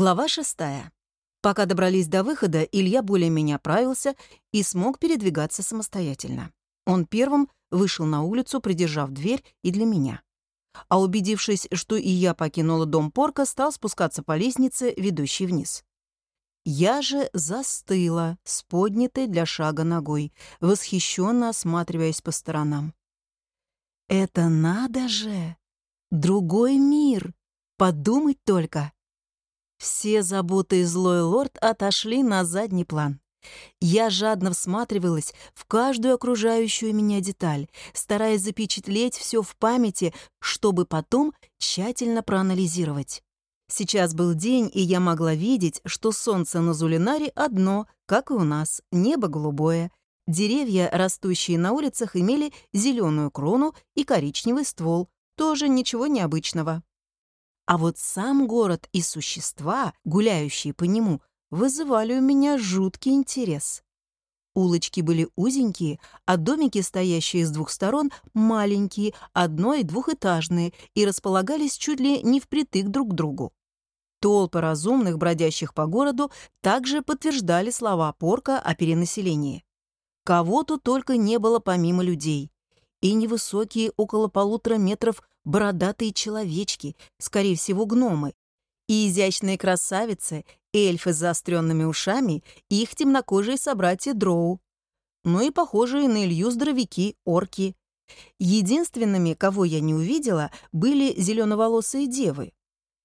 Глава шестая. Пока добрались до выхода, Илья более-менее оправился и смог передвигаться самостоятельно. Он первым вышел на улицу, придержав дверь и для меня. А убедившись, что и я покинула дом Порка, стал спускаться по лестнице, ведущей вниз. Я же застыла с поднятой для шага ногой, восхищенно осматриваясь по сторонам. «Это надо же! Другой мир! Подумать только!» Все заботы и злой лорд отошли на задний план. Я жадно всматривалась в каждую окружающую меня деталь, стараясь запечатлеть все в памяти, чтобы потом тщательно проанализировать. Сейчас был день, и я могла видеть, что солнце на Зулинаре одно, как и у нас, небо голубое. Деревья, растущие на улицах, имели зеленую крону и коричневый ствол, тоже ничего необычного. А вот сам город и существа, гуляющие по нему, вызывали у меня жуткий интерес. Улочки были узенькие, а домики, стоящие с двух сторон, маленькие, одно- и двухэтажные, и располагались чуть ли не впритык друг к другу. Толпы разумных, бродящих по городу, также подтверждали слова Порка о перенаселении. Кого тут только не было помимо людей. И невысокие, около полутора метров, бородатые человечки, скорее всего, гномы, и изящные красавицы, эльфы с заостренными ушами и их темнокожие собратья дроу. Ну и похожие на Илью здоровяки, орки. Единственными, кого я не увидела, были зеленоволосые девы.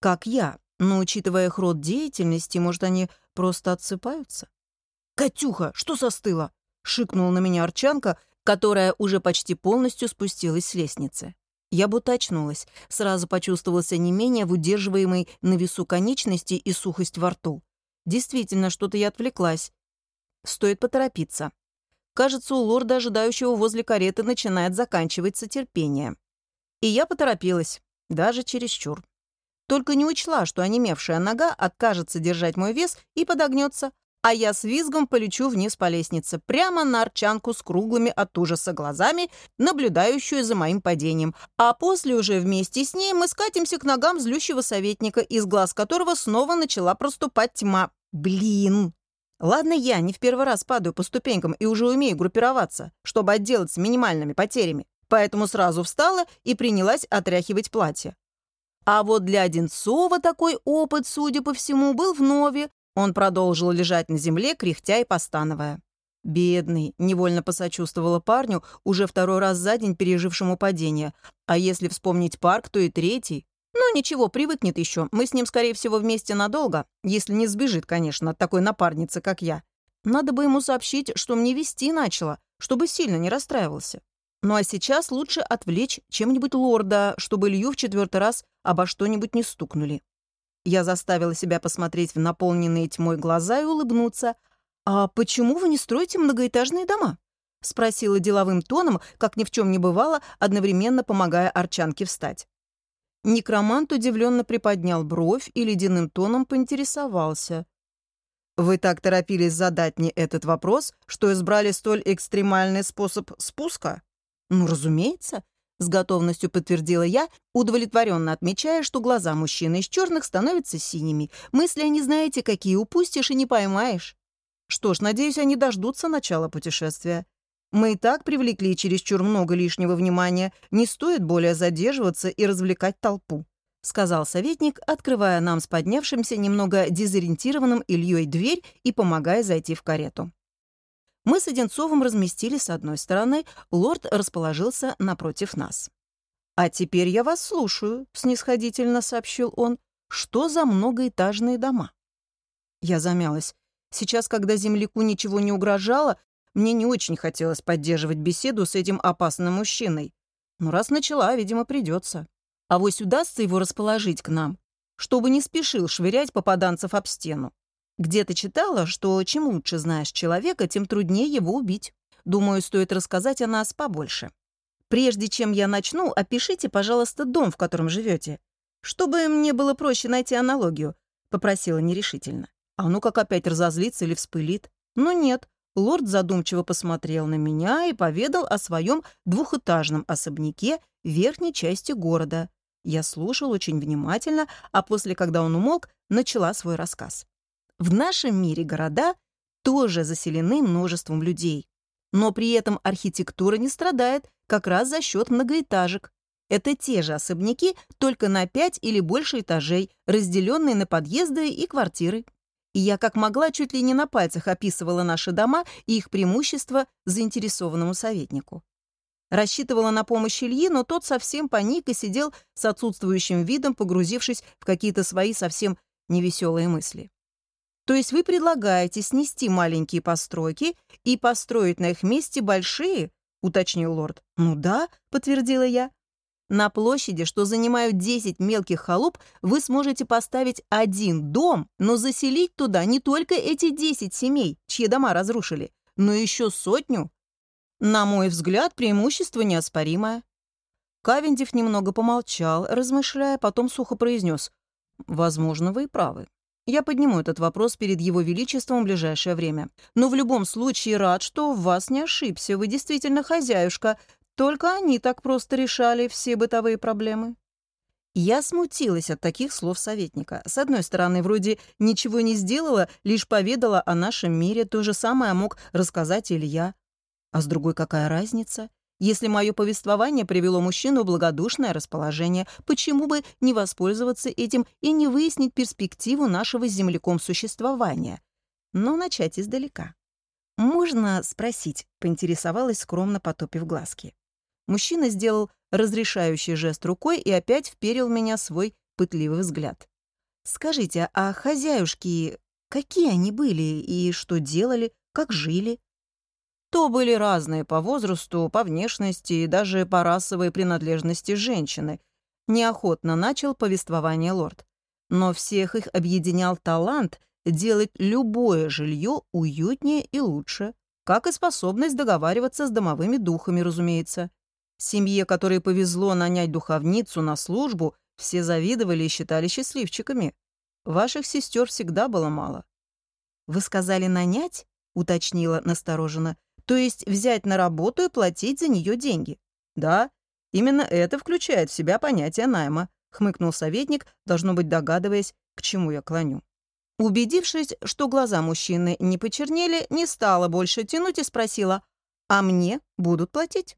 Как я, но учитывая их род деятельности, может, они просто отсыпаются? «Катюха, что застыла?» — шикнула на меня Арчанка, которая уже почти полностью спустилась с лестницы. Я будто очнулась, сразу почувствовался не менее в удерживаемой на весу конечности и сухость во рту. Действительно, что-то я отвлеклась. Стоит поторопиться. Кажется, у лорда, ожидающего возле кареты, начинает заканчиваться терпение. И я поторопилась, даже чересчур. Только не учла, что онемевшая нога откажется держать мой вес и подогнется, а я с визгом полечу вниз по лестнице, прямо на арчанку с круглыми от ужаса глазами, наблюдающую за моим падением. А после уже вместе с ней мы скатимся к ногам злющего советника, из глаз которого снова начала проступать тьма. Блин! Ладно, я не в первый раз падаю по ступенькам и уже умею группироваться, чтобы отделаться минимальными потерями. Поэтому сразу встала и принялась отряхивать платье. А вот для Одинцова такой опыт, судя по всему, был вновь, он продолжил лежать на земле, кряхтя и постановая. Бедный, невольно посочувствовала парню, уже второй раз за день пережившему падение. А если вспомнить парк, то и третий. Ну ничего, привыкнет еще. Мы с ним, скорее всего, вместе надолго, если не сбежит, конечно, от такой напарницы, как я. Надо бы ему сообщить, что мне вести начало, чтобы сильно не расстраивался. Ну а сейчас лучше отвлечь чем-нибудь лорда, чтобы Илью в четвертый раз обо что-нибудь не стукнули. Я заставила себя посмотреть в наполненные тьмой глаза и улыбнуться. «А почему вы не строите многоэтажные дома?» — спросила деловым тоном, как ни в чем не бывало, одновременно помогая Арчанке встать. Некромант удивленно приподнял бровь и ледяным тоном поинтересовался. «Вы так торопились задать мне этот вопрос, что избрали столь экстремальный способ спуска?» «Ну, разумеется», с готовностью подтвердила я, удовлетворенно отмечая, что глаза мужчины из черных становятся синими. Мысли они знаете, какие упустишь и не поймаешь. Что ж, надеюсь, они дождутся начала путешествия. Мы и так привлекли чересчур много лишнего внимания, не стоит более задерживаться и развлекать толпу», — сказал советник, открывая нам с поднявшимся немного дезориентированным Ильей дверь и помогая зайти в карету. Мы с Одинцовым разместились с одной стороны, лорд расположился напротив нас. «А теперь я вас слушаю», — снисходительно сообщил он. «Что за многоэтажные дома?» Я замялась. Сейчас, когда земляку ничего не угрожало, мне не очень хотелось поддерживать беседу с этим опасным мужчиной. Но раз начала, видимо, придется. А вось удастся его расположить к нам, чтобы не спешил швырять попаданцев об стену. Где-то читала, что чем лучше знаешь человека, тем труднее его убить. Думаю, стоит рассказать о нас побольше. Прежде чем я начну, опишите, пожалуйста, дом, в котором живете, чтобы мне было проще найти аналогию, попросила нерешительно. А ну как опять разозлится или вспылит? Но нет, лорд задумчиво посмотрел на меня и поведал о своем двухэтажном особняке в верхней части города. Я слушал очень внимательно, а после, когда он умолк, начала свой рассказ. В нашем мире города тоже заселены множеством людей. Но при этом архитектура не страдает как раз за счет многоэтажек. Это те же особняки, только на пять или больше этажей, разделенные на подъезды и квартиры. И я как могла чуть ли не на пальцах описывала наши дома и их преимущества заинтересованному советнику. Рассчитывала на помощь Ильи, но тот совсем паник и сидел с отсутствующим видом, погрузившись в какие-то свои совсем невеселые мысли. То есть вы предлагаете снести маленькие постройки и построить на их месте большие, уточнил лорд. Ну да, подтвердила я. На площади, что занимают 10 мелких халуп, вы сможете поставить один дом, но заселить туда не только эти 10 семей, чьи дома разрушили, но еще сотню. На мой взгляд, преимущество неоспоримое. Кавендив немного помолчал, размышляя, потом сухо произнес. «Возможно, вы и правы. Я подниму этот вопрос перед Его Величеством в ближайшее время. Но в любом случае рад, что в вас не ошибся. Вы действительно хозяюшка. Только они так просто решали все бытовые проблемы. Я смутилась от таких слов советника. С одной стороны, вроде ничего не сделала, лишь поведала о нашем мире. То же самое мог рассказать Илья. А с другой, какая разница? Если мое повествование привело мужчину в благодушное расположение, почему бы не воспользоваться этим и не выяснить перспективу нашего земляком существования? Но начать издалека. «Можно спросить?» — поинтересовалась, скромно потопив глазки. Мужчина сделал разрешающий жест рукой и опять вперил в меня свой пытливый взгляд. «Скажите, а хозяюшки, какие они были и что делали, как жили?» То были разные по возрасту, по внешности и даже по расовой принадлежности женщины. Неохотно начал повествование лорд. Но всех их объединял талант делать любое жилье уютнее и лучше, как и способность договариваться с домовыми духами, разумеется. Семье, которой повезло нанять духовницу на службу, все завидовали и считали счастливчиками. Ваших сестер всегда было мало. «Вы сказали нанять?» — уточнила настороженно. То есть взять на работу и платить за нее деньги. Да, именно это включает в себя понятие найма, хмыкнул советник, должно быть догадываясь, к чему я клоню. Убедившись, что глаза мужчины не почернели, не стала больше тянуть и спросила, «А мне будут платить?»